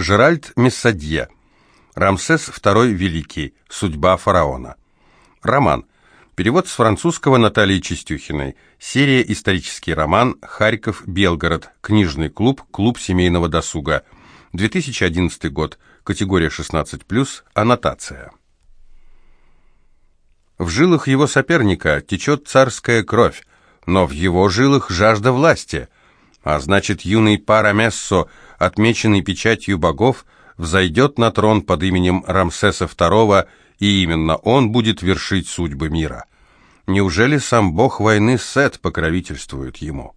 Жеральд Мессадье. Рамсес II Великий. Судьба фараона. Роман. Перевод с французского Натальи Чистюхиной. Серия «Исторический роман. Харьков. Белгород. Книжный клуб. Клуб семейного досуга». 2011 год. Категория 16+. Аннотация. В жилах его соперника течет царская кровь, но в его жилах жажда власти. А значит, юный Парамессо, отмеченный печатью богов, взойдет на трон под именем Рамсеса II, и именно он будет вершить судьбы мира. Неужели сам бог войны Сет покровительствует ему?